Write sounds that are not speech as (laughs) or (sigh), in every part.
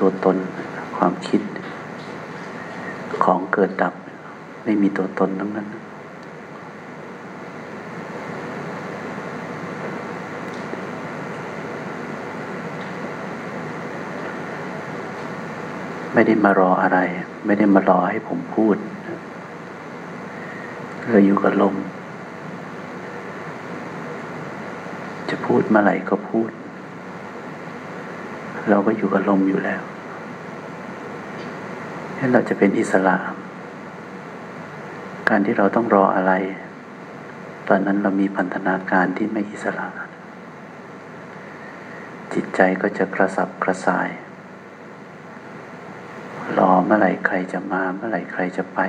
ตัวตน ความคิด ของเกิดดับ ไม่มีตัวตนทั้งนั้น ไม่ได้มารออะไร ไม่ได้มารอให้ผมพูดเราอยู่กับลม จะพูดเมื่อไหร่ก็พูด เราก็อยู่กับลมอยู่แล้วให้เราจะเป็นอิสระ การที่เราต้องรออะไร ตอนนั้นเรามีพันธนาการที่ไม่อิสระ จิตใจก็จะกระสับกระส่าย รอเมื่อไหร่ใครจะมาเมื่อไหร่ใครจะไป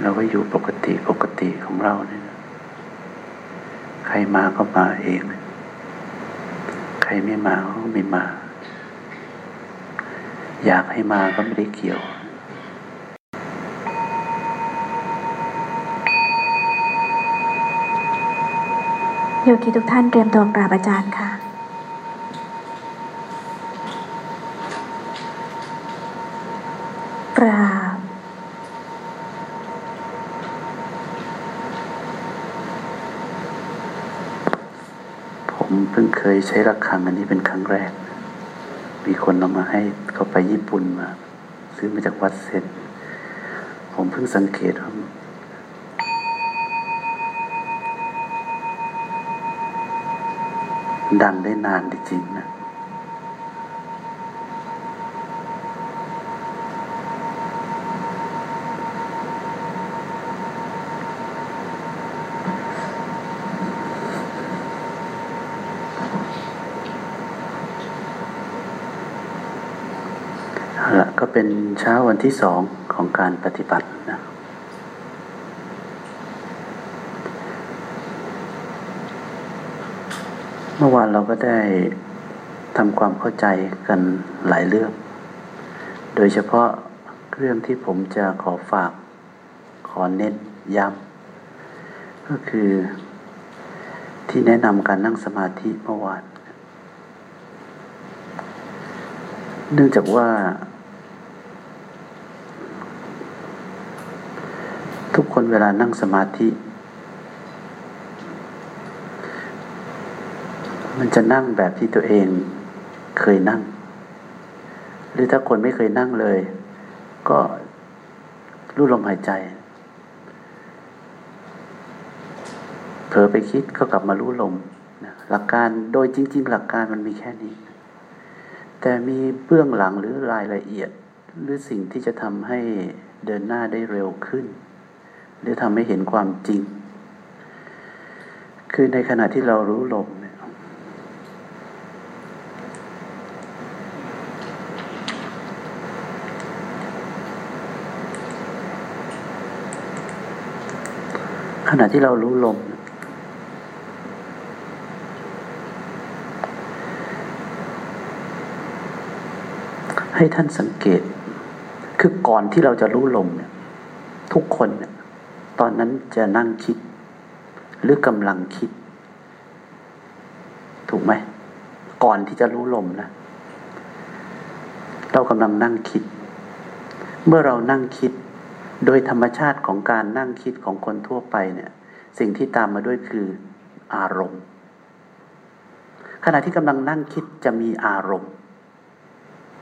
เราก็อยู่ปกติปกติของเราเนี่ยใครมาก็มาเอง รไม่มาก็ไม่มา อยากให้มาก็ไม่ได้เกี่ยวโยคีทุกท่านเตรียมตัวกราบอาจารย์ค่ะ กราบ เคยใช้ระฆังอันนี้เป็นครั้งแรก มีคนเอามาให้เขาไปญี่ปุ่นมา ซื้อมาจากวัดเซนผมเพิ่งสังเกตว่าดังได้นานจริงๆนะ็เป็นเช้าวันที่สองของการปฏิบัตินะเมื่อวานเราก็ได้ทำความเข้าใจกันหลายเรื่อง โดยเฉพาะเรื่องที่ผมจะขอฝาก ขอเน้นย้ำก็คือที่แนะนำการนั่งสมาธิเมื่อวานเนื่องจากว่าทุก คนเวลานั่งสมาธิ มันจะนั่งแบบที่ตัวเองเคยนั่ง หรือถ้าคนไม่เคยนั่งเลย ก็รู้ลมหายใจเผลอไปคิดก็กลับมารู้ลมหลักการโดยจริง ๆ หลักการมันมีแค่นี้ แต่มีเบื้องหลังหรือรายละเอียด หรือสิ่งที่จะทำให้เดินหน้าได้เร็วขึ้น หรือทำให้เห็นความจริง คือในขณะที่เรารู้ลมเนี่ยขณะที่เรารู้ลม ให้ท่านสังเกต คือก่อนที่เราจะรู้ลมเนี่ย ทุกคนเนี่ย อนนั้นจะนั่งคิด หรือกำลังคิด ถูกไหม ก่อนที่จะรู้ลมนะ เรากำลังนั่งคิด เมื่อเรานั่งคิด โดยธรรมชาติของการนั่งคิดของคนทั่วไปเนี่ย สิ่งที่ตามมาด้วยคืออารมณ์ ขณะที่กำลังนั่งคิดจะมีอารมณ์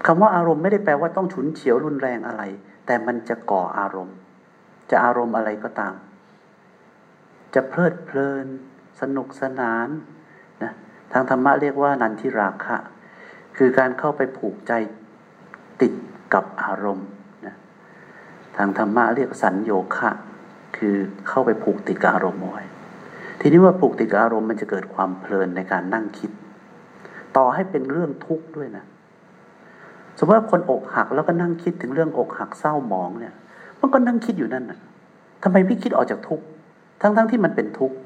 คำว่าอารมณ์ไม่ได้แปลว่าต้องฉุนเฉียวรุนแรงอะไร แต่มันจะก่ออารมณ์ จะอารมณ์อะไรก็ตาม จะเพลิดเพลิน สนุกสนานนะทางธรรมะเรียกว่านันทิราคะ คือการเข้าไปผูกใจติดกับอารมณ์นะทางธรรมะเรียกสัญโยคะ คือเข้าไปผูกติดกับอารมณ์ไว้ทีนี้ว่าผูกติดกับอารมณ์มันจะเกิดความเพลินในการนั่งคิด ต่อให้เป็นเรื่องทุกข์ด้วยนะสมมติว่าคนอกหักแล้วก็นั่งคิดถึงเรื่องอกหักเศร้าหมองเนี่ย มันก็นั่งคิดอยู่นั่นนะทำไมไม่คิดออกจากทุกข์ทั้งๆทที่มันเป็นทุกข์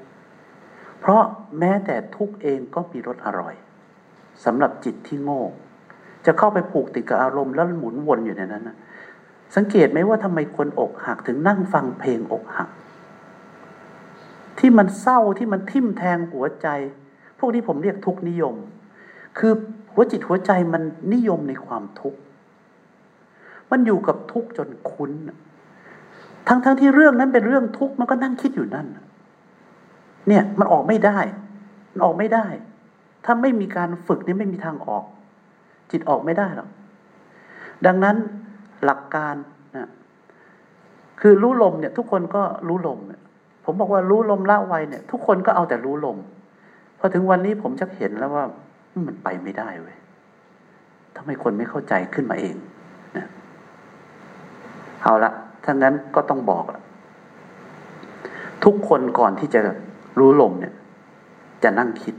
เพราะแม้แต่ทุกข์เองก็มีรสอร่อยสำหรับจิตที่โง่ จะเข้าไปผูกติดกับอารมณ์แล้วหมุนวนอยู่ในนั้นนะสังเกตไหมว่าทำไมคนอกหักถึงนั่งฟังเพลงอกหัก ที่มันเศร้าที่มันทิ่มแทงหัวใจ พวกนี้ผมเรียกทุกนิยม คือหัวจิตหัวใจมันนิยมในความทุกข์มันอยู่กับทุกข์จนคุ้น ทั้งๆทที่เรื่องนั้นเป็นเรื่องทุกข์มันก็นั่งคิดอยู่นั่น เนี่ยมันออกไม่ได้ มันออกไม่ได้ ถ้าไม่มีการฝึกนี่ไม่มีทางออก จิตออกไม่ได้หรอก ดังนั้นหลักการนะคือรู้ลมเนี่ย ทุกคนก็รู้ลมเนี่ยผมบอกว่ารู้ลมละไวเนี่ย ทุกคนก็เอาแต่รู้ลมพอถึงวันนี้ผมจะเห็นแล้วว่ามันไปไม่ได้เว้ยทำไมคนไม่เข้าใจขึ้นมาเองนะเอาละ ถ้างั้นก็ต้องบอกละทุกคนก่อนที่จะรู้ลมเนี่ย จะนั่งคิด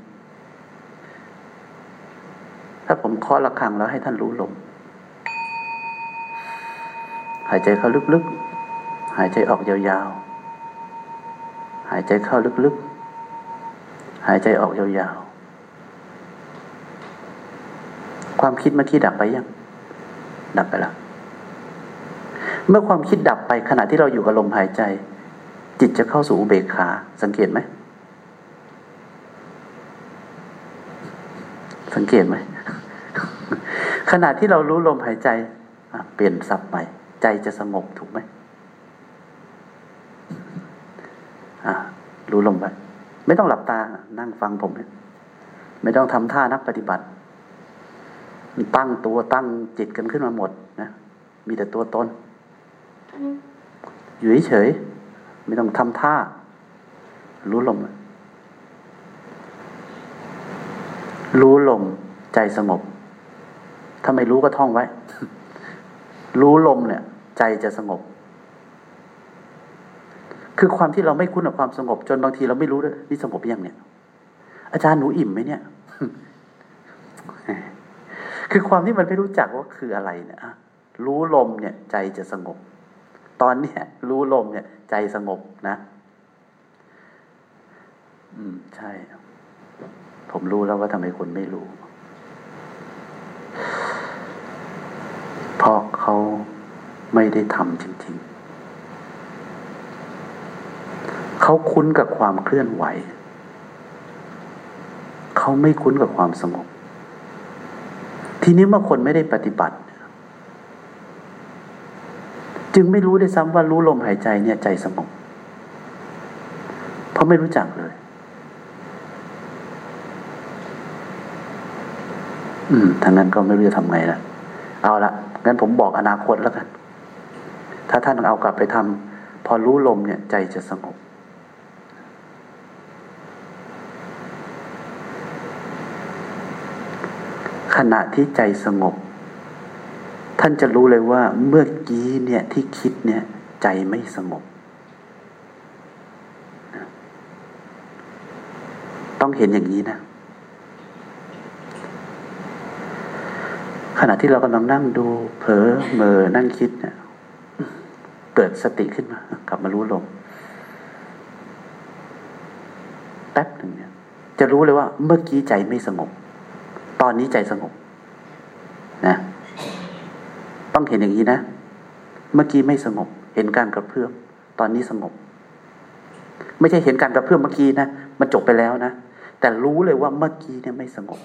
ถ้าผมเคาะระฆังแล้วให้ท่านรู้ลม หายใจเข้าลึกๆ หายใจออกยาวๆ หายใจเข้าลึกๆ หายใจออกยาวๆ ความคิดเมื่อกี้ดับไปยัง ดับไปแล้ว เมื่อความคิดดับไปขณะที่เราอยู่กับลมหายใจ จิตจะเข้าสู่อุเบกขา สังเกตไหม สังเกตไหม ขณะที่เรารู้ลมหายใจเปลี่ยนสับใหม่ ใจจะสงบถูกไหมรู้ลมไปไม่ต้องหลับตา นั่งฟังผม ไม่ต้องทำท่านักปฏิบัติ ตั้งตัวตั้งจิตกันขึ้นมาหมดนะ มีแต่ตัวตน อยู่เฉยไม่ต้องทำท่า รู้ลม รู้ลมใจสงบ ถ้าไม่รู้ก็ท่องไว้ รู้ลมเนี่ย ใจจะสงบ คือความที่เราไม่คุ้นกับความสงบ จนบางทีเราไม่รู้ด้วยนี่สงบยังเนี่ย อาจารย์หนูอิ่มไหมเนี่ย คือความที่มันไม่รู้จักว่าคืออะไรเนี่ยรู้ลมเนี่ย ใจจะสงบ ตอนเนี้ยรู้ลมเนี่ยใจสงบนะ อืม ใช่ ผมรู้แล้วว่าทำไมคนไม่รู้ เพราะเขาไม่ได้ทำจริง ๆ เขาคุ้นกับความเคลื่อนไหว เขาไม่คุ้นกับความสงบ ทีนี้เมื่อคนไม่ได้ปฏิบัติ จึงไม่รู้ได้ซ้ำว่ารู้ลมหายใจเนี่ยใจสงบเพราะไม่รู้จักเลย อืมทางนั้นก็ไม่รู้จะทำไงละเอาละงั้นผมบอกอนาคตแล้วกัน ถ้าท่านเอากลับไปทำพอรู้ลมเนี่ย ใจจะสงบขณะที่ใจสงบ ท่านจะรู้เลยว่าเมื่อกี้เนี่ยที่คิดเนี่ย ใจไม่สงบ ต้องเห็นอย่างนี้นะ ขณะที่เรากำลังนั่งดูเผลอเมอนั่งคิดเนี่ย เกิดสติขึ้นมา กลับมารู้ลมแป๊บหนึ่งเนี่ย จะรู้เลยว่า เมื่อกี้ใจไม่สงบ ตอนนี้ใจสงบ นะ ต้องเห็นอย่างนี้นะ เมื่อกี้ไม่สงบ เห็นการกระเพื่อมตอนนี้สงบ ไม่ใช่เห็นการกระเพื่อมเมื่อกี้นะมันจบไปแล้วนะแต่รู้เลยว่าเมื่อกี้เนี่ยไม่สงบ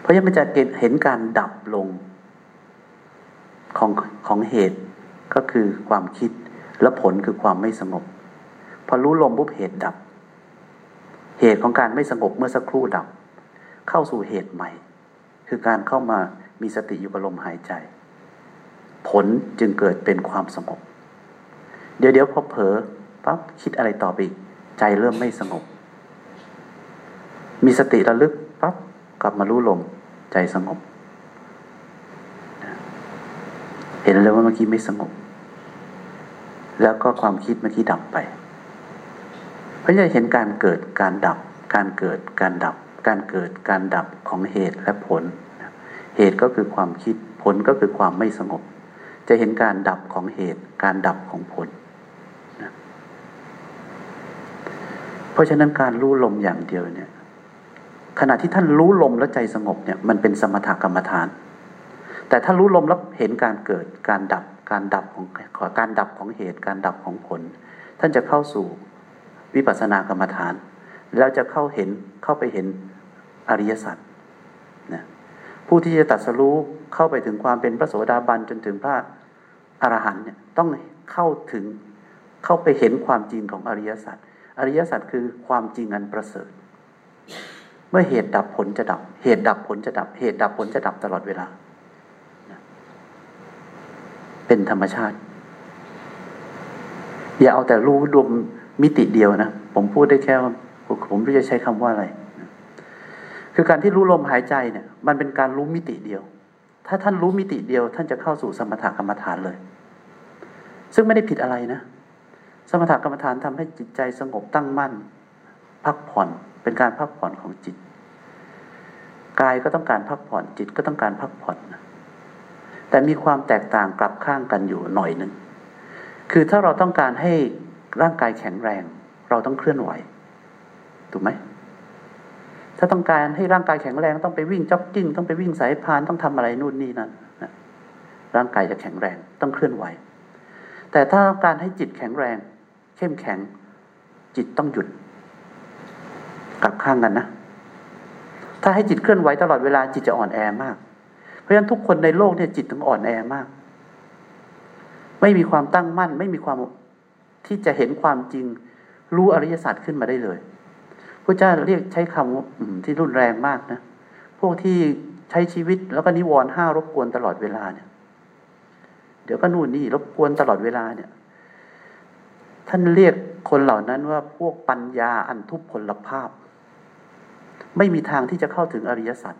เพราะฉะนั้นมันจะเห็นการดับลงของของเหตุก็คือความคิดและผลคือความไม่สงบ พอรู้ลมปุ๊บเหตุดับ เหตุของการไม่สงบเมื่อสักครู่ดับ เข้าสู่เหตุใหม่ คือการเข้ามา มีสติอยู่กับลมหายใจ ผลจึงเกิดเป็นความสงบ เดี๋ยวเดี๋ยวพอเผลอปั๊บคิดอะไรต่อไปใจเริ่มไม่สงบ มีสติระลึกปั๊บกลับมารู้ลมใจสงบ เห็นเลยว่าเมื่อกี้ไม่สงบ แล้วก็ความคิดเมื่อกี้ดับไปเพราะจะเห็นการเกิดการดับ การเกิดการดับ การเกิดการดับของเหตุและผล เหตุก็คือความคิดผลก็คือความไม่สงบ จะเห็นการดับของเหตุการดับของผลเพราะฉะนั้นการรู้ลมอย่างเดียวเนี่ย ขณะที่ท่านรู้ลมแล้วใจสงบเนี่ย มันเป็นสมถกรรมฐาน แต่ถ้ารู้ลมแล้วเห็นการเกิดการดับการดับของการดับของเหตุการดับของผล ท่านจะเข้าสู่วิปัสสนากรรมฐาน แล้วจะเข้าเห็นเข้าไปเห็นอริยสัจนะ ผู้ที่จะตัดสรู้เข้าไปถึงความเป็นพระโสดาบันจนถึงพระอรหันต์เนี่ยต้องเข้าถึงเข้าไปเห็นความจริงของอริยสัจอริยสัจคือความจริงอันประเสริฐ เมื่อเหตุดับผลจะดับ เหตุดับผลจะดับ เหตุดับผลจะดับตลอดเวลา เป็นธรรมชาติ อย่าเอาแต่รู้รวมมิติเดียวนะ ผมพูดได้แค่ผมรู้จะใช้คำว่าอะไร คือการที่รู้ลมหายใจเนี่ย มันเป็นการรู้มิติเดียว ถ้าท่านรู้มิติเดียว ท่านจะเข้าสู่สมถกรรมฐานเลย ซึ่งไม่ได้ผิดอะไรนะ สมถกรรมฐานทำให้จิตใจสงบตั้งมั่น พักผ่อนเป็นการพักผ่อนของจิต กายก็ต้องการพักผ่อนจิตก็ต้องการพักผ่อนแต่มีความแตกต่างกลับข้างกันอยู่หน่อยหนึ่งคือถ้าเราต้องการให้ร่างกายแข็งแรง เราต้องเคลื่อนไหวถูกไหม ถ้าต้องการให้ร่างกายแข็งแรงต้องไปวิ่งจ็อกกิ้งต้องไปวิ่งสายพานต้องทำอะไรนู่นนี่นั่นร่างกายจะแข็งแรงต้องเคลื่อนไหว แต่ถ้าต้องการให้จิตแข็งแรง เข้มแข็ง จิตต้องหยุดกลับข้างกันนะ ถ้าให้จิตเคลื่อนไหวตลอดเวลาจิตจะอ่อนแอมาก เพราะฉะนั้นทุกคนในโลกเนี่ยจิตถึงอ่อนแอมาก ไม่มีความตั้งมั่น ไม่มีความที่จะเห็นความจริง รู้อริยศาสัจขึ้นมาได้เลย พระเจ้าเรียกใช้คำที่รุนแรงมากนะ พวกที่ใช้ชีวิตแล้วก็นิวรณ์ห้ารบกวนตลอดเวลาเนี่ย เดี๋ยวก็นู่นนี่รบกวนตลอดเวลาเนี่ย ท่านเรียกคนเหล่านั้นว่าพวกปัญญาอันทุพพลภาพ ไม่มีทางที่จะเข้าถึงอริยสัจ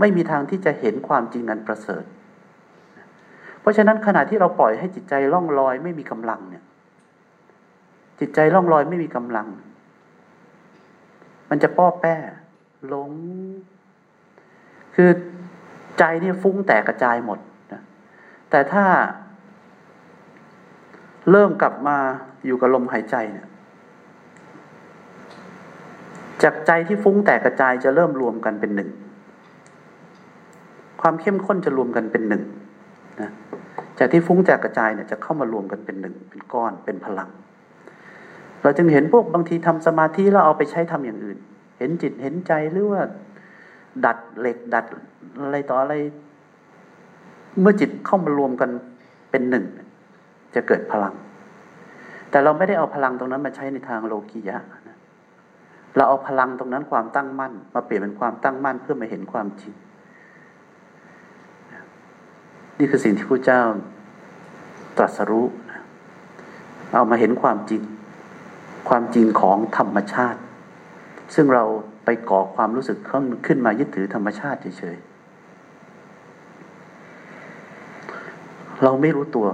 ไม่มีทางที่จะเห็นความจริงอันประเสริฐ เพราะฉะนั้นขณะที่เราปล่อยให้จิตใจล่องลอยไม่มีกำลังเนี่ย จิตใจล่องลอยไม่มีกำลัง มันจะป้อแป้หลง คือใจนี่ฟุ้งแตกกระจายหมดนะแต่ถ้า เริ่มกลับมาอยู่กับลมหายใจเนี่ย จากใจที่ฟุ้งแตกกระจายจะเริ่มรวมกันเป็นหนึ่ง ความเข้มข้นจะรวมกันเป็นหนึ่งนะจากที่ฟุ้งจากกระจายเนี่ยจะเข้ามารวมกันเป็นหนึ่ง เป็นก้อนเป็นพลัง เราจึงเห็นพวกบางทีทำสมาธิแล้วเอาไปใช้ทำอย่างอื่น เห็นจิตเห็นใจหรือว่า ดัดเหล็ก ดัดอะไรต่ออะไร เมื่อจิตเข้ามารวมกันเป็นหนึ่ง จะเกิดพลัง แต่เราไม่ได้เอาพลังตรงนั้นมาใช้ในทางโลกียะเราเอาพลังตรงนั้นความตั้งมั่น มาเปลี่ยนเป็นความตั้งมั่นเพื่อมาเห็นความจริง นี่คือสิ่งที่พระเจ้าตรัสรู้ เอามาเห็นความจริง ความจริงของธรรมชาติ ซึ่งเราไปก่อความรู้สึกขึ้นมายึดถือธรรมชาติเฉยๆเราไม่รู้ตัว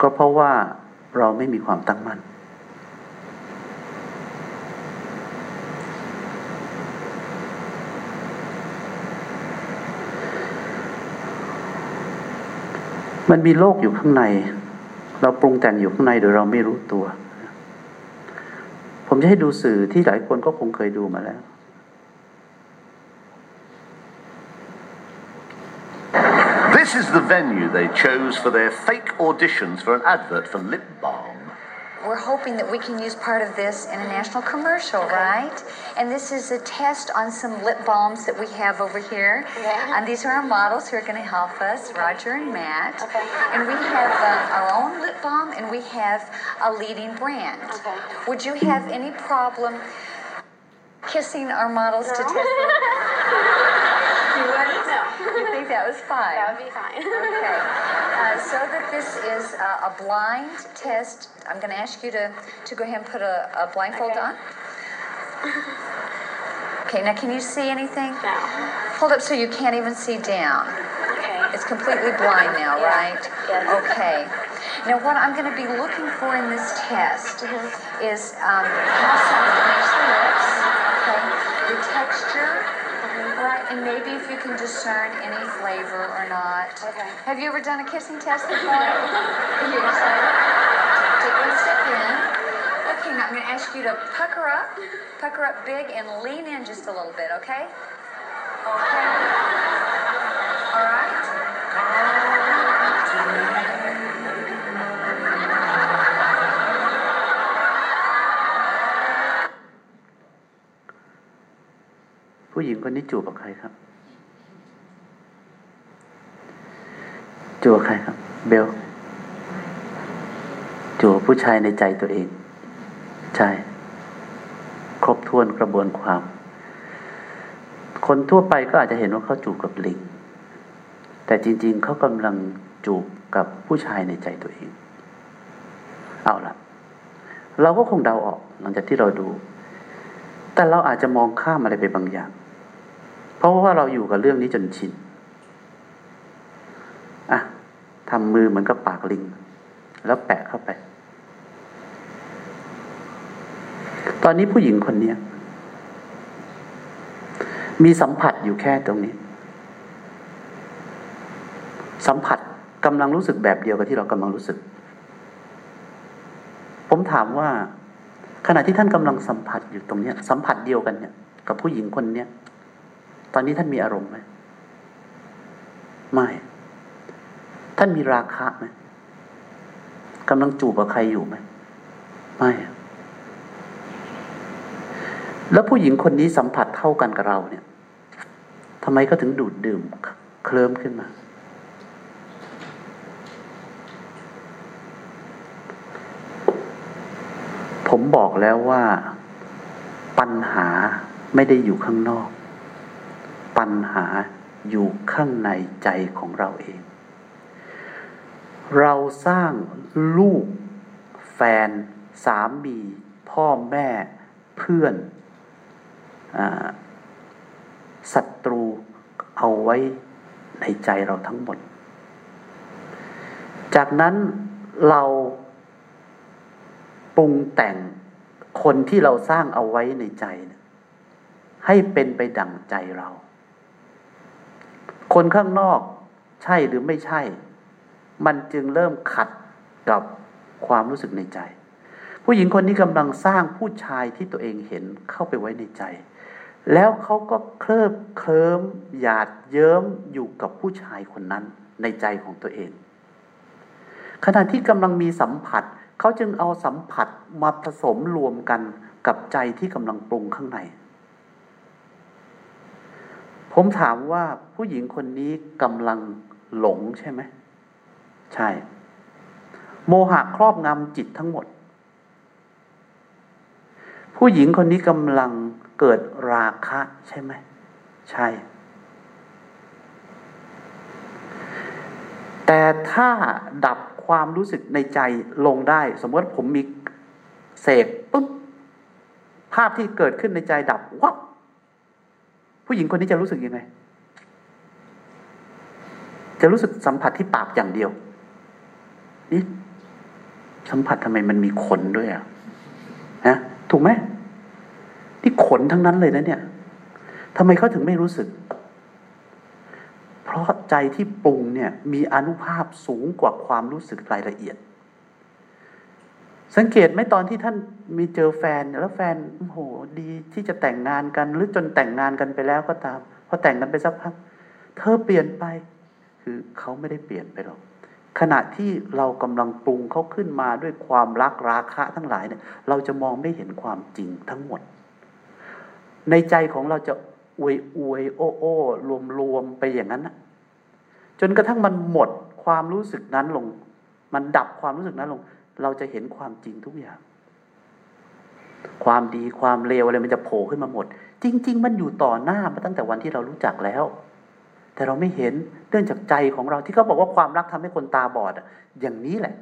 ก็เพราะว่าเราไม่มีความตั้งมั่นมันมีโลกอยู่ข้างใน เราปรุงแต่งอยู่ข้างในโดยเราไม่รู้ตัว ผมจะให้ดูสื่อที่หลายคนก็คงเคยดูมาแล้ว This is the venue they chose for their fake auditions for an advert for lip balm. We're hoping that we can use part of this in a national commercial, right? And this is a test on some lip balms that we have over here. Yeah. And these are our models who are going to help us, Roger and Matt. Okay. And we have uh, our own lip balm and we have a leading brand. Okay. Would you have any problem kissing our models to test them? (laughs) you wouldn't? No. You think that was fine? That would be fine. Okay. So that this is uh, a blind test, I'm going to ask you to, to go ahead and put a, a blindfold Okay. on. Okay, now can you see anything? No. Hold up so you can't even see down. Okay. It's completely blind now, Yeah. right? Yes. Okay. Now, what I'm going to be looking for in this test is um, how makes the lips, okay, the texture, and maybe if you can discern any flavor or not. Okay. Have you ever done a kissing test before? Are? Take one step in. Okay, now I'm going to ask you to pucker up, pucker up big, and lean in just a little bit, okay? Okay. ผู้หญิงคนนี้จูบกับใครครับ จูบกับใครครับ เบล จูบผู้ชายในใจตัวเอง ใช่ ครบถ้วนกระบวนความ คนทั่วไปก็อาจจะเห็นว่าเขาจูบกับลิง แต่จริง ๆ เขากำลังจูบกับผู้ชายในใจตัวเอง เอาละเราก็คงเดาออกหลังจากที่เราดู แต่เราอาจจะมองข้ามอะไรไปบางอย่าง ราะว่าเราอยู่กับเรื่องนี้จนชินอะทำมือเหมือนกับปากลิง แล้วแปะเข้าไป ตอนนี้ผู้หญิงคนนี้มีสัมผัสอยู่แค่ตรงนี้ สัมผัสกำลังรู้สึกแบบเดียวกับที่เรากำลังรู้สึก ผมถามว่า ขณะที่ท่านกำลังสัมผัสอยู่ตรงนี้สัมผัสเดียวกันเนี่ย กับผู้หญิงคนเนี้ย ตอนนี้ท่านมีอารมณ์ไหมไม่ ท่านมีราคะไหมกำลังจูบกับใครอยู่ไหมไม่ แล้วผู้หญิงคนนี้สัมผัสเท่ากันกับเราเนี่ยทำไมก็ถึงดูดดื่มเคลิ้มขึ้นมา ผมบอกแล้วว่าปัญหาไม่ได้อยู่ข้างนอก ปัญหาอยู่ข้างในใจของเราเอง เราสร้างลูก แฟน สามี พ่อแม่ เพื่อนศัตรูเอาไว้ในใจเราทั้งหมด จากนั้นเราปรุงแต่งคนที่เราสร้างเอาไว้ในใจ ให้เป็นไปดั่งใจเรา คนข้างนอกใช่หรือไม่ใช่ มันจึงเริ่มขัดกับความรู้สึกในใจ ผู้หญิงคนนี้กำลังสร้างผู้ชายที่ตัวเองเห็นเข้าไปไว้ในใจ แล้วเขาก็เคลิบเคลิ้มหยาดเยิ้มอยู่กับผู้ชายคนนั้นในใจของตัวเอง ขณะที่กำลังมีสัมผัสเขาจึงเอาสัมผัสมาผสมรวมกันกับใจที่กำลังปรุงข้างใน ผมถามว่าผู้หญิงคนนี้กำลังหลงใช่ไหม ใช่ โมหะครอบงำจิตทั้งหมด ผู้หญิงคนนี้กำลังเกิดราคะใช่ไหม ใช่ แต่ถ้าดับความรู้สึกในใจลงได้ สมมติผมมีเสกปุ๊บภาพที่เกิดขึ้นในใจดับวับ ผู้หญิงคนนี้จะรู้สึกยังไง จะรู้สึกสัมผัสที่ปากอย่างเดียว นี่สัมผัสทำไมมันมีขนด้วยอะฮะถูกไหมนี่ขนทั้งนั้นเลยนะเนี่ยทำไมเขาถึงไม่รู้สึก เพราะใจที่ปรุงเนี่ย มีอนุภาพสูงกว่าความรู้สึกรายละเอียด สังเกตไหมตอนที่ท่านมีเจอแฟน แล้วแฟนโอ้โหดีที่จะแต่งงานกัน หรือจนแต่งงานกันไปแล้วก็ตาม พอแต่งกันไปสักพัก เธอเปลี่ยนไป คือเขาไม่ได้เปลี่ยนไปหรอกขณะที่เรากำลังปรุงเขาขึ้นมาด้วยความรักราคะทั้งหลายเนี่ย เราจะมองไม่เห็นความจริงทั้งหมด ในใจของเราจะอวยอวยโอ้โอ้รวมรวมไปอย่างนั้นนะจนกระทั่งมันหมดความรู้สึกนั้นลง มันดับความรู้สึกนั้นลง เราจะเห็นความจริงทุกอย่าง ความดีความเลวอะไรมันจะโผล่ขึ้นมาหมด จริง ๆ มันอยู่ต่อหน้ามาตั้งแต่วันที่เรารู้จักแล้ว แต่เราไม่เห็นเนื่องจากใจของเราที่เขาบอกว่าความรักทำให้คนตาบอดอะ อย่างนี้แหละ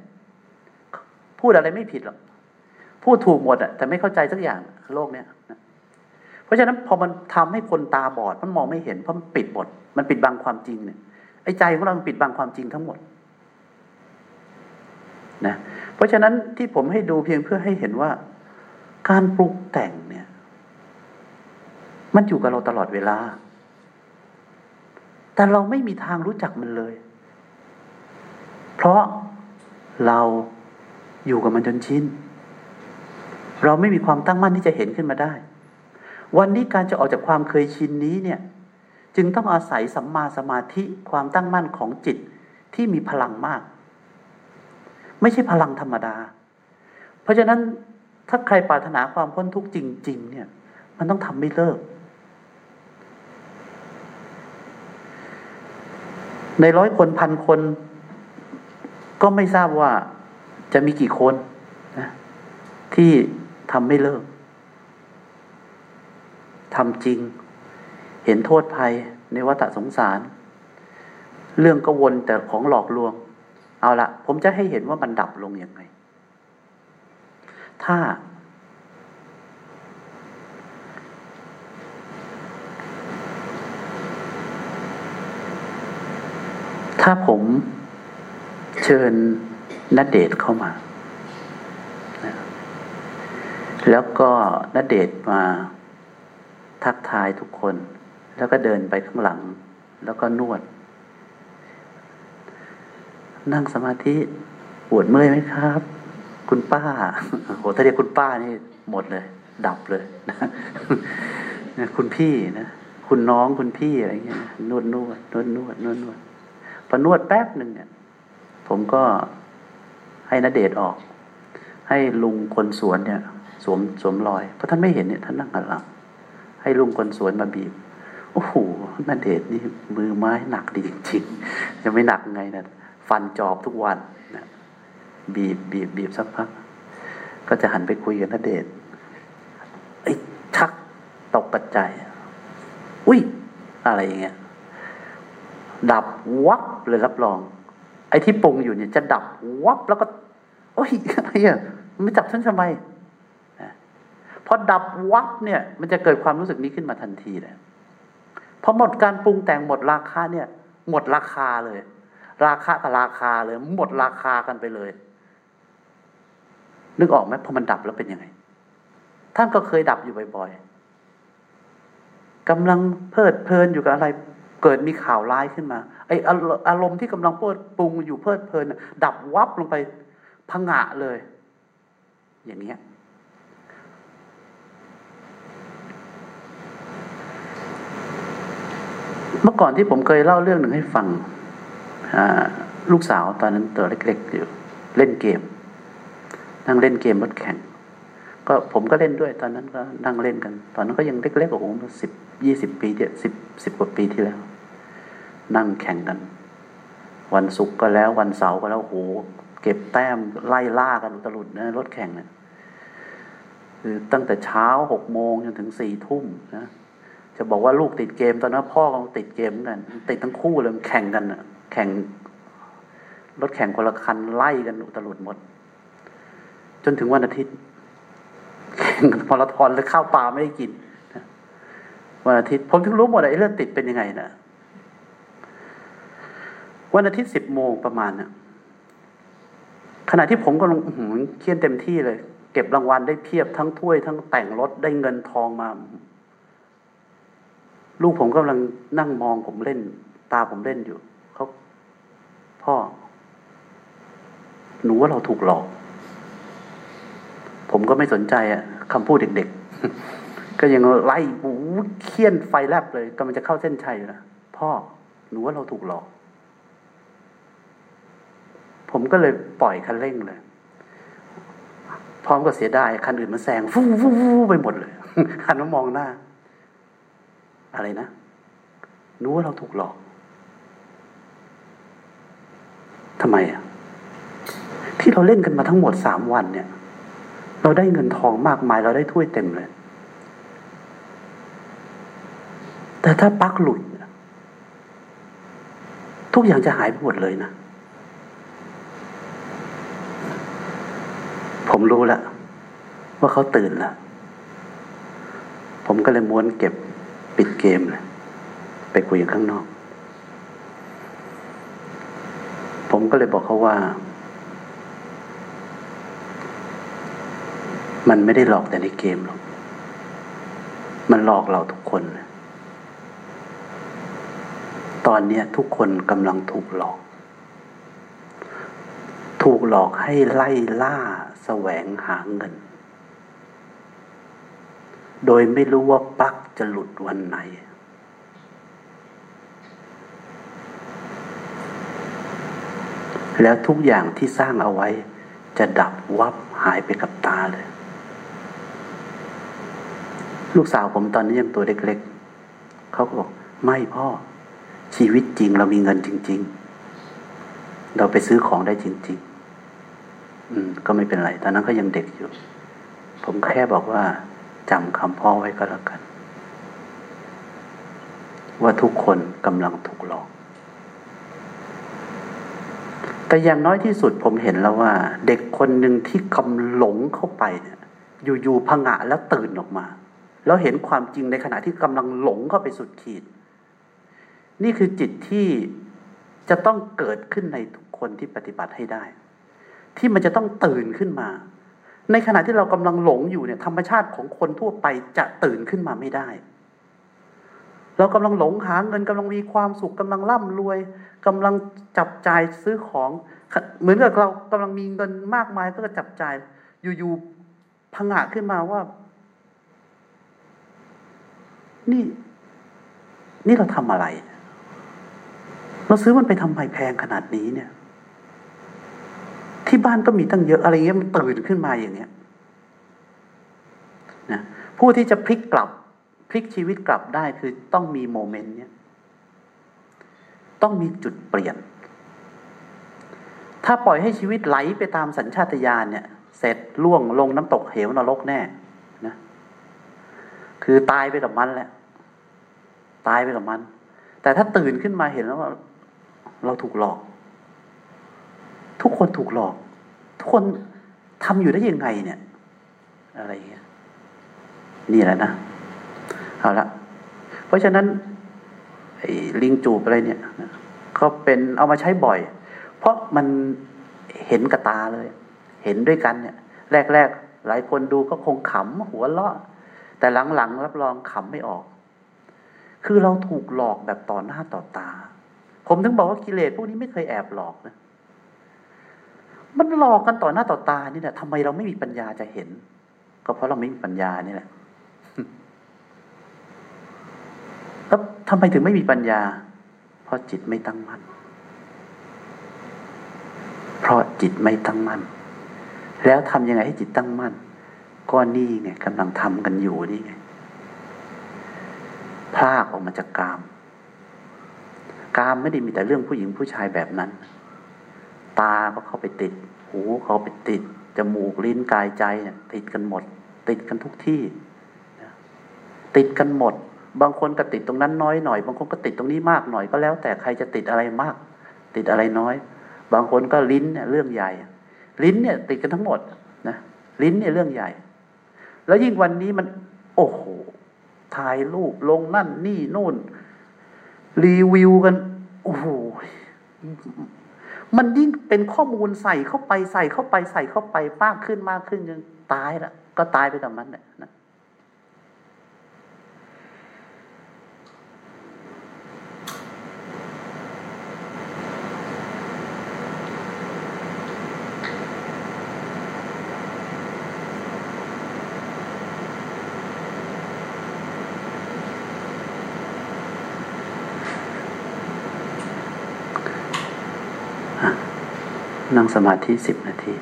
พูดอะไรไม่ผิดหรอกพูดถูกหมดอะแต่ไม่เข้าใจสักอย่างโลกเนี้ยเพราะฉะนั้นพอมันทำให้คนตาบอดมันมองไม่เห็นเพราะมันปิดหมดมันปิดบังความจริงเนี่ยไอ้ใจของเรามันปิดบังความจริงทั้งหมดนะ เพราะฉะนั้นที่ผมให้ดูเพียงเพื่อให้เห็นว่า การปรุงแต่งเนี่ย มันอยู่กับเราตลอดเวลา แต่เราไม่มีทางรู้จักมันเลย เพราะเราอยู่กับมันจนชินเราไม่มีความตั้งมั่นที่จะเห็นขึ้นมาได้ วันนี้การจะออกจากความเคยชินนี้เนี่ย จึงต้องอาศัยสัมมาสมาธิความตั้งมั่นของจิตที่มีพลังมาก ไม่ใช่พลังธรรมดา เพราะฉะนั้นถ้าใครปรารถนาความพ้นทุกข์จริง ๆ เนี่ย มันต้องทำไม่เลิก ในร้อยคนพันคน ก็ไม่ทราบว่าจะมีกี่คนนะที่ทำไม่เลิกทำจริง เห็นโทษภัยในวัฏสงสาร เรื่องก็วนแต่ของหลอกลวง เอาละผมจะให้เห็นว่ามันดับลงยังไง ถ้า ถ้าผมเชิญนัดเดทเข้ามา แล้วก็นัดเดทมาทักทายทุกคน แล้วก็เดินไปข้างหลัง แล้วก็นวด นั่งสมาธิปวดเมื่อยไหมครับ คุณป้าโหถ้าเรียกคุณป้านี่หมดเลย ดับเลยนะคุณพี่นะคุณน้องคุณพี่อะไรเงี้ยนวดนวดนวดนวดนวดนวดพอนวดแป๊บหนึ่งเนี่ย ผมก็ให้นเดชออก ให้ลุงคนสวนเนี่ย สวมสวมรอย เพราะท่านไม่เห็นเนี่ยท่านนั่งหันหลังให้ลุงคนสวนมาบีบโอ้โหนเดชนี่มือไม้หนักดีจริงๆจะไม่หนักไงนะ ฟันจอบทุกวันนะบีบบีบบีบสักพัก ก็จะหันไปคุยกับนเดชไอ้ชักตกกระจายอุ้ย อะไรอย่างเงี้ย ดับวับเลยรับรอง ไอ้ที่ปรุงอยู่เนี่ยจะดับวับแล้วก็โอ้ยอะไรอะไม่จับฉันทำไมพอดับวับเนี่ย มันจะเกิดความรู้สึกนี้ขึ้นมาทันทีเลยพอหมดการปรุงแต่งหมดราคาเนี่ย หมดราคาเลย ราคากับราคาเลย หมดราคากันไปเลย นึกออกไหมพอมันดับแล้วเป็นยังไง ท่านก็เคยดับอยู่บ่อยๆกำลังเพลิดเพลินอยู่กับอะไร เกิดมีข่าวร้ายขึ้นมา ไออารมณ์ที่กำลังเพลิดปรุงอยู่เพลิดเพลินดับวับลงไปพังะเลย อย่างเนี้ยเมื่อก่อนที่ผมเคยเล่าเรื่องหนึ่งให้ฟัง ลูกสาวตอนนั้นตัวเล็กๆอยู่เล่นเกม นั่งเล่นเกมรถแข่ง ก็ผมก็เล่นด้วย ตอนนั้นก็นั่งเล่นกัน ตอนนั้นก็ยังเล็กๆโอ้โหสิบยี่สิบปีเดียสิบสิบกว่าปีที่แล้ว นั่งแข่งกัน วันศุกร์ก็แล้ววันเสาร์ก็แล้วโอ้โหเก็บแต้มไล่ล่ากันตลุดนะรถแข่งเนี่ยคือตั้งแต่เช้าหกโมงจนถึงสี่ทุ่มนะจะบอกว่าลูกติดเกมตอนนั้นพ่อก็ติดเกมกัน ติดทั้งคู่เลยแข่งกันอะ แข่งรถแข่งคนละคันไล่กันอุตลุดหมด จนถึงวันอาทิตย์แข่งมาราธอนเลยข้าวปลาไม่ได้กินวันอาทิตย์ผมถึงรู้หมดไอ้เรื่องติดเป็นยังไงนะวันอาทิตย์สิบโมงประมาณน่ะขณะที่ผมก็ลงเคียนเต็มที่เลย เก็บรางวัลได้เพียบทั้งถ้วย ทั้งแต่งรถได้เงินทองมา ลูกผมกำลังนั่งมองผมเล่น ตาผมเล่นอยู่ พ่อ หนูว่าเราถูกหลอก ผมก็ไม่สนใจอะคำพูดเด็กๆ ก็ยังไล่ปูเคี่ยนไฟแลบเลยกำลังจะเข้าเส้นชัยอยู่นะพ่อ หนูว่าเราถูกหลอก ผมก็เลยปล่อยคันเร่งเลย พร้อมกับเสียดายคันอื่นมาแซงฟู่ฟู่ฟู่ไปหมดเลยหันมามองหน้า อะไรนะรู้ว่าเราถูกหลอก ทำไมอะที่เราเล่นกันมาทั้งหมดสามวันเนี่ย เราได้เงินทองมากมายเราได้ถ้วยเต็มเลย แต่ถ้าปักหลุดทุกอย่างจะหายไปหมดเลยนะ ผมรู้แล้วว่าเขาตื่นแล้ว ผมก็เลยม้วนเก็บปิดเกมเลยไปคุยกันข้างนอก ผมก็เลยบอกเขาว่า มันไม่ได้หลอกแต่ในเกมหรอก มันหลอกเราทุกคน ตอนนี้ทุกคนกำลังถูกหลอก ถูกหลอกให้ไล่ล่าแสวงหาเงิน โดยไม่รู้ว่าปลั๊กจะหลุดวันไหน แล้วทุกอย่างที่สร้างเอาไว้ จะดับวับหายไปกับตาเลย ลูกสาวผมตอนนี้ยังตัวเล็กๆเขาก็บอกไม่พ่อ ชีวิตจริงเรามีเงินจริง ๆ เราไปซื้อของได้จริง ๆ อืม ก็ไม่เป็นไร ตอนนั้นก็ยังเด็กอยู่ ผมแค่บอกว่าจำคำพ่อไว้ก็แล้วกัน ว่าทุกคนกำลังถูกหลอก แต่อย่างน้อยที่สุดผมเห็นแล้วว่า เด็กคนหนึ่งที่กำหลงเข้าไปเนี่ยอยู่ๆผงะแล้วตื่นออกมา แล้วเห็นความจริงในขณะที่กำลังหลงเข้าไปสุดขีด นี่คือจิตที่จะต้องเกิดขึ้นในทุกคนที่ปฏิบัติให้ได้ ที่มันจะต้องตื่นขึ้นมา ในขณะที่เรากำลังหลงอยู่เนี่ยธรรมชาติของคนทั่วไปจะตื่นขึ้นมาไม่ได้ เรากำลังหลงหาเงินกำลังมีความสุขกำลังร่ำรวยกำลังจับจ่ายซื้อของ เหมือนกับเรากำลังมีเงินมากมายก็จะจับจ่าย อยู่ๆพังหะขึ้นมาว่า นี่ นี่เราทำอะไร เราซื้อมันไปทำไมแพงขนาดนี้เนี่ย ที่บ้านก็มีตั้งเยอะอะไรเงี้ยมันตื่นขึ้นมาอย่างเนี้ยนะผู้ที่จะพลิกกลับ ลิกชีวิตกลับได้คือต้องมีโมเมนต์เนี้ยต้องมีจุดเปลี่ยน ถ้าปล่อยให้ชีวิตไหลไปตามสัญชาตญาณเนี่ย เสร็จล่วงลงน้ำตกเหวนรกแน่นะคือตายไปกับมันแหละ ตายไปกับมัน แต่ถ้าตื่นขึ้นมาเห็นแล้วว่า เราถูกหลอก ทุกคนถูกหลอก ทุกคนทำอยู่ได้ยังไงเนี่ย อะไรเงี้ยนี่แหละนะ เอาละเพราะฉะนั้นลิงจูบอะไรเนี่ยก็เป็นเอามาใช้บ่อย เพราะมันเห็นกับตาเลย เห็นด้วยกันเนี่ย แรกๆ หลายคนดูก็คงขำหัวเราะ แต่หลังๆ รับรองขำไม่ออก คือเราถูกหลอกแบบต่อหน้าต่อตา ผมถึงบอกว่ากิเลสพวกนี้ไม่เคยแอบหลอกนะมันหลอกกันต่อหน้าต่อตานี่แหละทำไมเราไม่มีปัญญาจะเห็น ก็เพราะเราไม่มีปัญญานี่แหละ แล้วทำไมถึงไม่มีปัญญา เพราะจิตไม่ตั้งมั่น เพราะจิตไม่ตั้งมั่น แล้วทำยังไงให้จิตตั้งมั่น ก็นี่ไงกำลังทำกันอยู่นี่ไงพลากออกมาจากกาม กามไม่ได้มีแต่เรื่องผู้หญิงผู้ชายแบบนั้น ตาก็เข้าไปติด หูเขาไปติด จมูกลิ้นกายใจเนี่ยติดกันหมด ติดกันทุกที่ ติดกันหมด บางคนก็ติดตรงนั้นน้อยหน่อย บางคนก็ติดตรงนี้มากหน่อยก็แล้ว แต่ใครจะติดอะไรมาก ติดอะไรน้อย บางคนก็ลิ้นเนี่ยเรื่องใหญ่ ลิ้นเนี่ยติดกันทั้งหมดนะลิ้นเนี่ยเรื่องใหญ่ แล้วยิ่งวันนี้มัน โอ้โหถ่ายรูปลงนั่นนี่นู่น รีวิวกัน โอ้โหมันยิ่งเป็นข้อมูลใส่เข้าไปใส่เข้าไปใส่เข้าไปมากขึ้นมากขึ้นจนตายละก็ตายไปกับมันเนี่ยนะ นั่งสมาธิสิบนาที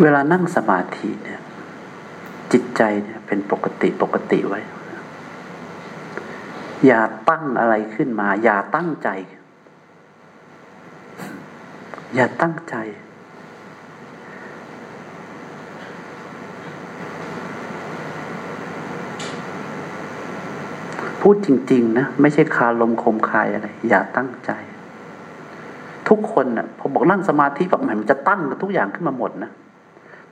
เวลานั่งสมาธิเนี่ย จิตใจเนี่ยเป็นปกติปกติไว้ อย่าตั้งอะไรขึ้นมา อย่าตั้งใจ อย่าตั้งใจ พูดจริง ๆ นะ ไม่ใช่คาลมคมคายอะไร อย่าตั้งใจ ทุกคนนะ่ะพอบอกนั่งสมาธิปั๊บมันจะตั้งทุกอย่างขึ้นมาหมดนะ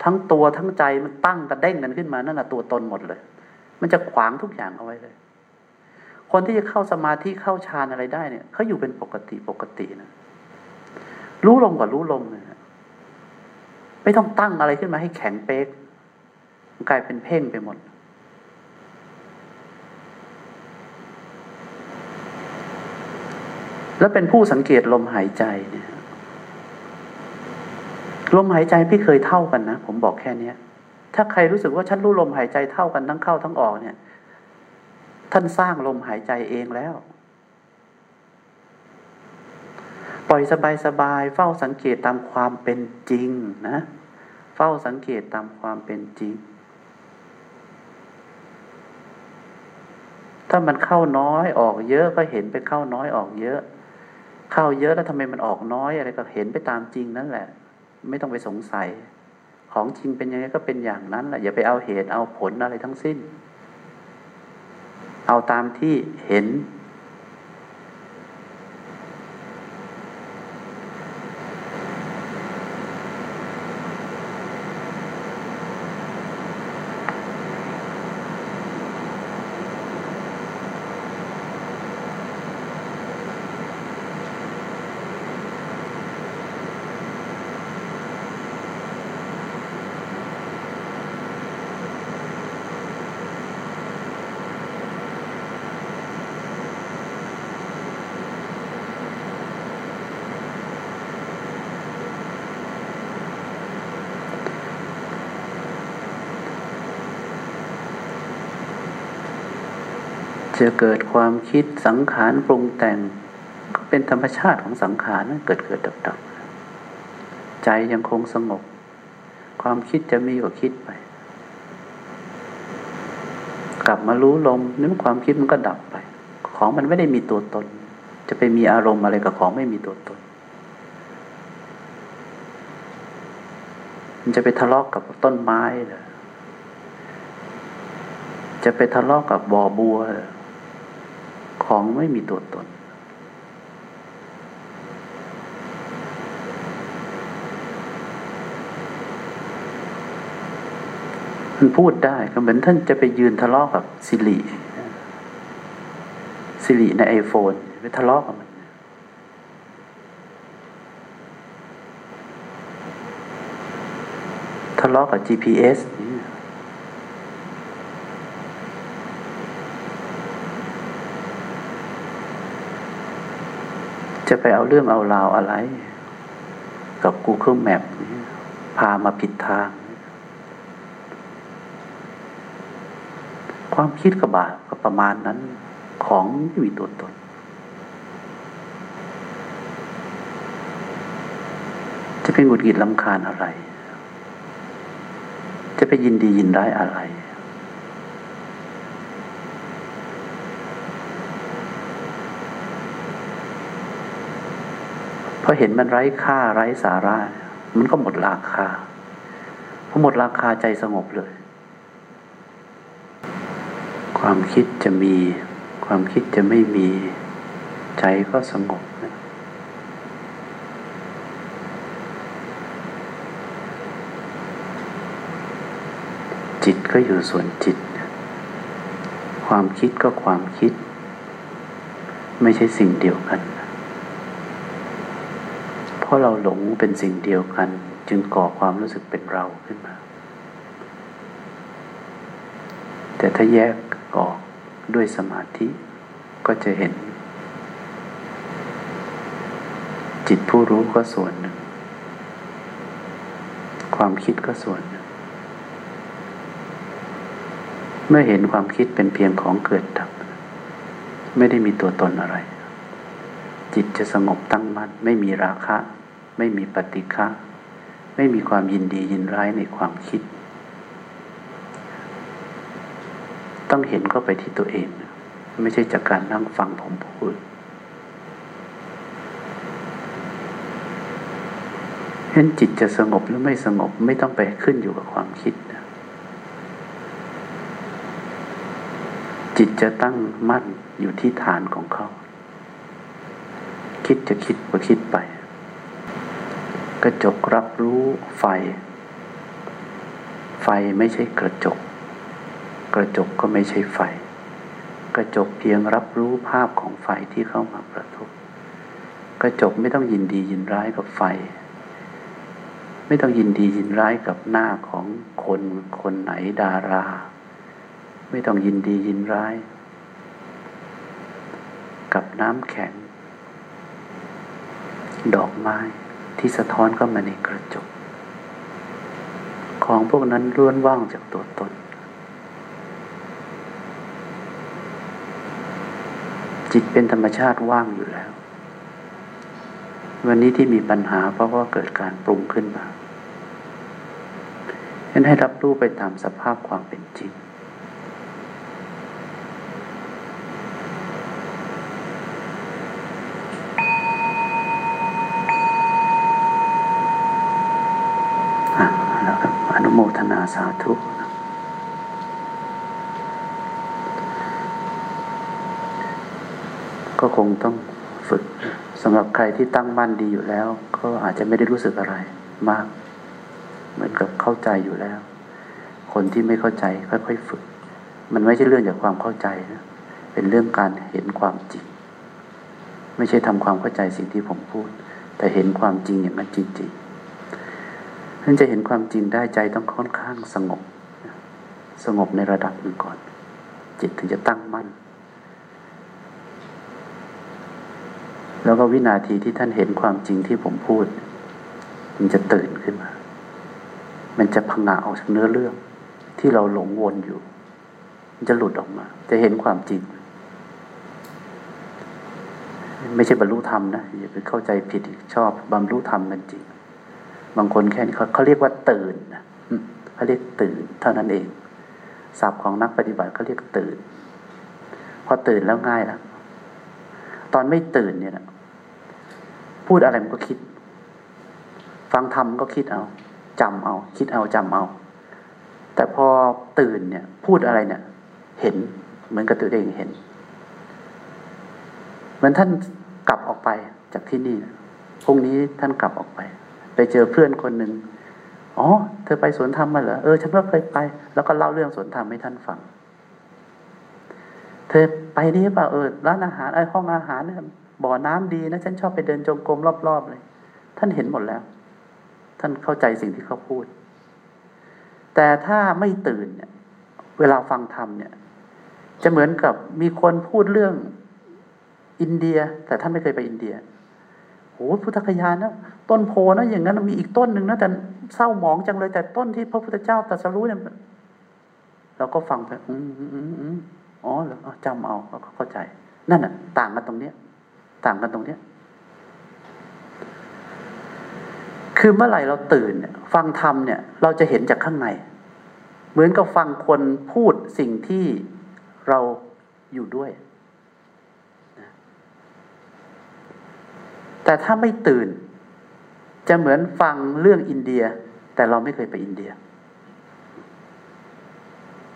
ทั้งตัวทั้งใจมันตั้งกระเด้งกันขึ้นมานั่นแหละตัวตนหมดเลย มันจะขวางทุกอย่างเอาไว้เลย คนที่จะเข้าสมาธิเข้าฌานอะไรได้เนี่ยเขาอยู่เป็นปกติปกตินะรู้ลมกับรู้ลมเนี่ยไม่ต้องตั้งอะไรขึ้นมาให้แข็งเป๊กกลายเป็นเพ่งไปหมด แล้วเป็นผู้สังเกตลมหายใจเนี่ยลมหายใจพี่เคยเท่ากันนะผมบอกแค่เนี้ย ถ้าใครรู้สึกว่าฉันรู้ลมหายใจเท่ากันทั้งเข้าทั้งออกเนี่ย ท่านสร้างลมหายใจเองแล้ว ปล่อยสบายๆเฝ้าสังเกตตามความเป็นจริงนะ เฝ้าสังเกตตามความเป็นจริง ถ้ามันเข้าน้อยออกเยอะก็เห็นไปเข้าน้อยออกเยอะ เข้าเยอะแล้วทำไมมันออกน้อยอะไรก็เห็นไปตามจริงนั่นแหละ ไม่ต้องไปสงสัย ของจริงเป็นยังไงก็เป็นอย่างนั้นแหละอย่าไปเอาเหตุเอาผลอะไรทั้งสิ้น เอาตามที่เห็น จะเกิดความคิดสังขารปรุงแต่ง ก็เป็นธรรมชาติของสังขารเกิดเกิดดับดับใจยังคงสงบ ความคิดจะมีก็คิดไป กลับมารู้ลมนั่นความคิดมันก็ดับไป ของมันไม่ได้มีตัวตน จะไปมีอารมณ์อะไรกับของไม่มีตัวตน มันจะไปทะเลาะกกับต้นไม้เหรอจะไปทะเลาะกกับบ่อบัวเหรอ ของไม่มีตัวตน มันพูดได้ก็เหมือนท่านจะไปยืนทะเลาะกับสิริสิริในไอโฟนไปทะเลาะกับมันทะเลาะกับ GPS จะไปเอาเรื่องเอาราวอะไร กับ Google Map พามาผิดทาง ความคิดกระบาดก็ประมาณนั้นของไม่มีตัวตนจะเป็นหงุดหงิดลำคาญอะไร จะไปยินดียินร้ายอะไร เห็นมันไร้ค่าไร้สาระ มันก็หมดราคาพอหมดราคาใจสงบเลย ความคิดจะมี ความคิดจะไม่มี ใจก็สงบนะจิตก็อยู่ส่วนจิต ความคิดก็ความคิด ไม่ใช่สิ่งเดียวกัน ราะเราหลงเป็นสิ่งเดียวกัน จึงก่อความรู้สึกเป็นเราขึ้นมา แต่ถ้าแยกออกด้วยสมาธิก็จะเห็น จิตผู้รู้ก็ส่วนหนึ่ง ความคิดก็ส่วนหนึ่ง เมื่อเห็นความคิดเป็นเพียงของเกิดดับ ไม่ได้มีตัวตนอะไร จิตจะสงบตั้งมั่นไม่มีราคะ ไม่มีปฏิฆะไม่มีความยินดียินร้ายในความคิด ต้องเห็นก็ไปที่ตัวเอง ไม่ใช่จากการนั่งฟังผมพูดเห็นจิตจะสงบหรือไม่สงบไม่ต้องไปขึ้นอยู่กับความคิดจิตจะตั้งมั่นอยู่ที่ฐานของเขา คิดจะคิดก็คิดไป กระจกรับรู้ไฟ ไฟไม่ใช่กระจก กระจกก็ไม่ใช่ไฟ กระจกเพียงรับรู้ภาพของไฟที่เข้ามากระทบ กระจกไม่ต้องยินดียินร้ายกับไฟ ไม่ต้องยินดียินร้ายกับหน้าของคนคนไหนดารา ไม่ต้องยินดียินร้าย กับน้ำแข็ง ดอกไม้ ที่สะท้อนเข้ามาในกระจก ของพวกนั้นล้วนว่างจากตัวตน จิตเป็นธรรมชาติว่างอยู่แล้ว วันนี้ที่มีปัญหาเพราะว่าเกิดการปรุงขึ้นมาฉะนั้นให้รับรู้ไปตามสภาพความเป็นจริงแล้วก็อ นาสาธุ ก็คงต้องฝึกสำหรับใครที่ตั้งมั่นดีอยู่แล้ว ก็อาจจะไม่ได้รู้สึกอะไรมาก เหมือนกับเข้าใจอยู่แล้ว คนที่ไม่เข้าใจค่อยๆฝึก มันไม่ใช่เรื่องจากความเข้าใจนะเป็นเรื่องการเห็นความจริง ไม่ใช่ทำความเข้าใจสิ่งที่ผมพูด แต่เห็นความจริงอย่างนั้นจริงๆ ท่านจะเห็นความจริงได้ใจต้องค่อนข้างสงบ สงบในระดับหนึ่งก่อน จิตถึงจะตั้งมั่น แล้วก็วินาทีที่ท่านเห็นความจริงที่ผมพูด มันจะตื่นขึ้นมา มันจะพังงาออกจากเนื้อเรื่องที่เราหลงวนอยู่ มันจะหลุดออกมา จะเห็นความจริง ไม่ใช่บรรลุธรรมนะอย่าไปเข้าใจผิดชอบบรรลุธรรมมันจริง บางคนแค่นี้เขาเขาเรียกว่าตื่นเขาเรียกตื่น เท่านั้นเองศัพท์ของนักปฏิบัติเขาเรียกตื่น พอตื่นแล้วง่ายแล้วตอนไม่ตื่นเนี่ยนะพูดอะไรมันก็คิด ฟังธรรมก็คิดเอาจำเอา คิดเอาจำเอา แต่พอตื่นเนี่ย พูดอะไรเนี่ย เห็นเหมือนกับตัวเองเห็น เหมือนท่านกลับออกไปจากที่นี่พรุ่งนี้ท่านกลับออกไป ไปเจอเพื่อนคนหนึ่งอ๋อ เธอไปสวนธรรมมาเหรอ เออ ฉันก็เคยไป แล้วก็เล่าเรื่องสวนธรรมให้ท่านฟัง เธอไปนี่เปล่าเออ ร้านอาหารไอ้ห้องอาหารเนี่ยบ่อน้ำดีนะ ฉันชอบไปเดินจงกรมรอบๆเลย ท่านเห็นหมดแล้ว ท่านเข้าใจสิ่งที่เขาพูด แต่ถ้าไม่ตื่นเนี่ย เวลาฟังธรรมเนี่ย จะเหมือนกับมีคนพูดเรื่องอินเดีย แต่ท่านไม่เคยไปอินเดีย อ้พุทธคยานะต้นโพนะอย่างนั้นมีอีกต้นหนึ่งนะแต่เศร้าหมองจังเลย แต่ต้นที่พระพุทธเจ้าตรัสรู้เนี่ยเราก็ฟังไปอืมอืมอืมอ๋อเหรอจำเอาเราก็เข้าใจ นั่นน่ะ ต่างกันตรงเนี้ย ต่างกันตรงเนี้ย คือเมื่อไหร่เราตื่นเนี่ยฟังธรรมเนี่ย เราจะเห็นจากข้างใน เหมือนกับฟังคนพูดสิ่งที่เราอยู่ด้วย แต่ถ้าไม่ตื่น จะเหมือนฟังเรื่องอินเดีย แต่เราไม่เคยไปอินเดีย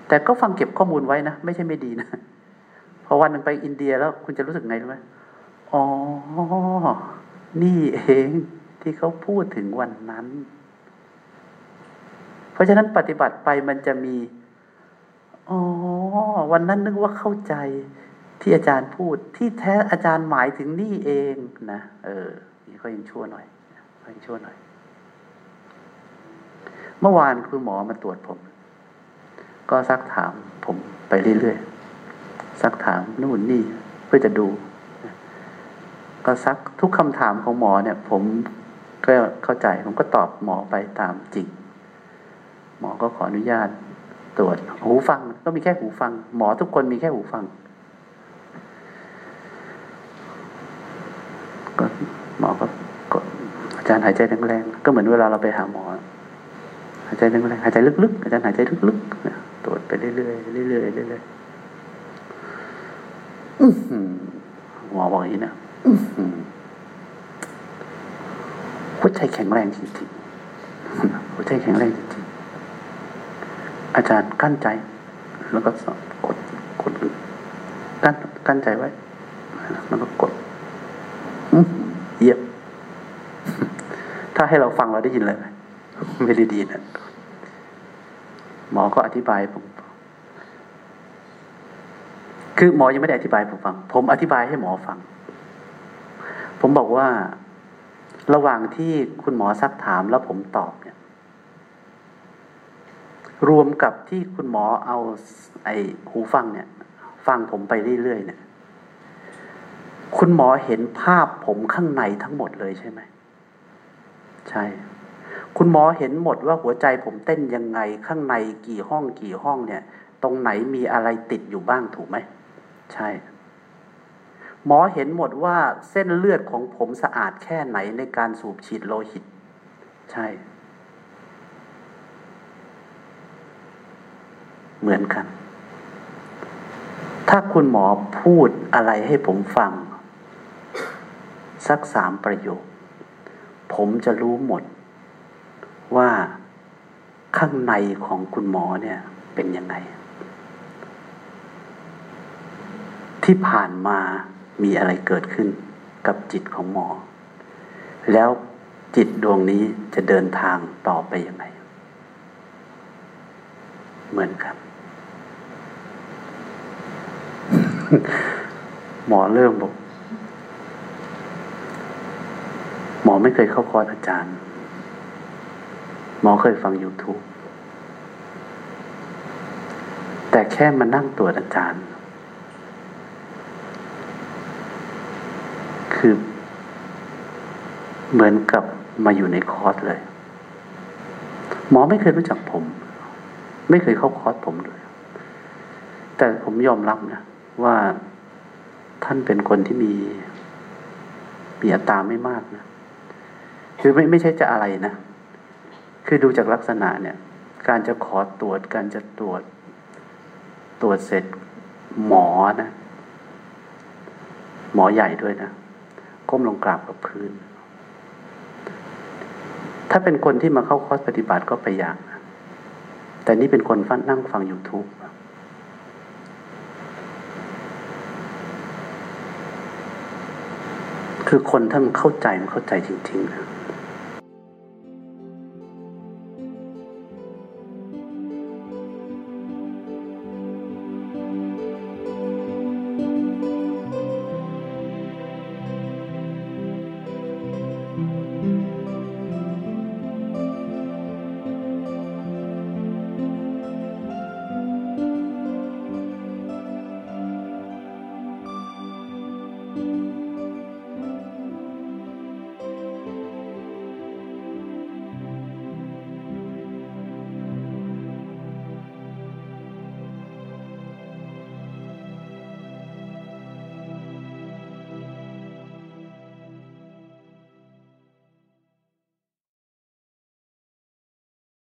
แต่ก็ฟังเก็บข้อมูลไว้นะ ไม่ใช่ไม่ดีนะพอวันหนึ่งไปอินเดียแล้วคุณจะรู้สึกไงรู้ไหมอ๋อ นี่เองที่เขาพูดถึงวันนั้น เพราะฉะนั้นปฏิบัติไปมันจะมี อ๋อ วันนั้นนึกว่าเข้าใจ ที่อาจารย์พูดที่แท้อาจารย์หมายถึงนี่เองนะเออนี่ก็ยังชั่วหน่อยก็ยังชั่วหน่อย เมื่อวานคุณหมอมาตรวจผม ก็ซักถามผมไปเรื่อยๆซักถามนู่นนี่เพื่อจะดู ก็ซักทุกคำถามของหมอเนี่ย ผมก็เข้าใจ ผมก็ตอบหมอไปตามจริง หมอก็ขออนุญาตตรวจหูฟัง ก็มีแค่หูฟัง หมอทุกคนมีแค่หูฟัง ก็หมอก็กดอาจารย์หายใจแรงๆก็เหมือนเวลาเราไปหาหมอ หายใจแรงๆหายใจลึกๆอาจารย์หายใจลึกๆตรวจไปเรื่อยๆเรื่อยๆเรื่อยๆหมอบอกอย่างนี้นะหัวใจแข็งแรงจริงๆหัวใจแข็งแรงจริงๆอาจารย์กั้นใจ แล้วก็กดกดกั้นกั้นใจไว้แล้วก็กด เยี่ยมถ้าให้เราฟังเราได้ยินเลยไหมไม่ได้ดีนะหมอก็อธิบายผม คือหมอยังไม่ได้อธิบายผมฟัง ผมอธิบายให้หมอฟัง ผมบอกว่า ระหว่างที่คุณหมอซักถามแล้วผมตอบเนี่ย รวมกับที่คุณหมอเอา ไอ้หูฟังเนี่ย ฟังผมไปเรื่อยๆเนี่ย คุณหมอเห็นภาพผมข้างในทั้งหมดเลยใช่ไหม ใช่ คุณหมอเห็นหมดว่าหัวใจผมเต้นยังไงข้างในกี่ห้องกี่ห้องเนี่ย ตรงไหนมีอะไรติดอยู่บ้างถูกไหม ใช่ หมอเห็นหมดว่าเส้นเลือดของผมสะอาดแค่ไหนในการสูบฉีดโลหิต ใช่ เหมือนกัน ถ้าคุณหมอพูดอะไรให้ผมฟัง สักสามประโยค ผมจะรู้หมดว่าข้างในของคุณหมอเนี่ยเป็นยังไง ที่ผ่านมามีอะไรเกิดขึ้นกับจิตของหมอ แล้วจิตดวงนี้จะเดินทางต่อไปยังไง เหมือนกัน หมอเริ่มบอก หมอ ไม่เคยเข้าคอร์สอาจารย์ หมอเคยฟัง YouTube แต่แค่มานั่งตรวจอาจารย์ คือ เหมือนกับมาอยู่ในคอร์สเลย หมอไม่เคยรู้จักผม ไม่เคยเข้าคอร์สผมเลย แต่ผมยอมรับนะว่าท่านเป็นคนที่มีมีอัตราไม่มากนะ คือไม่ไม่ใช่จะอะไรนะ คือดูจากลักษณะเนี่ย การจะขอตรวจ การจะตรวจ ตรวจเสร็จหมอนะ หมอใหญ่ด้วยนะ ก้มลงกราบกับพื้น ถ้าเป็นคนที่มาเข้าคอร์สปฏิบัติก็ไปอย่างนะแต่นี่เป็นคนฟังนั่งฟัง YouTube คือคนท่านเข้าใจมันเข้าใจจริงๆนะ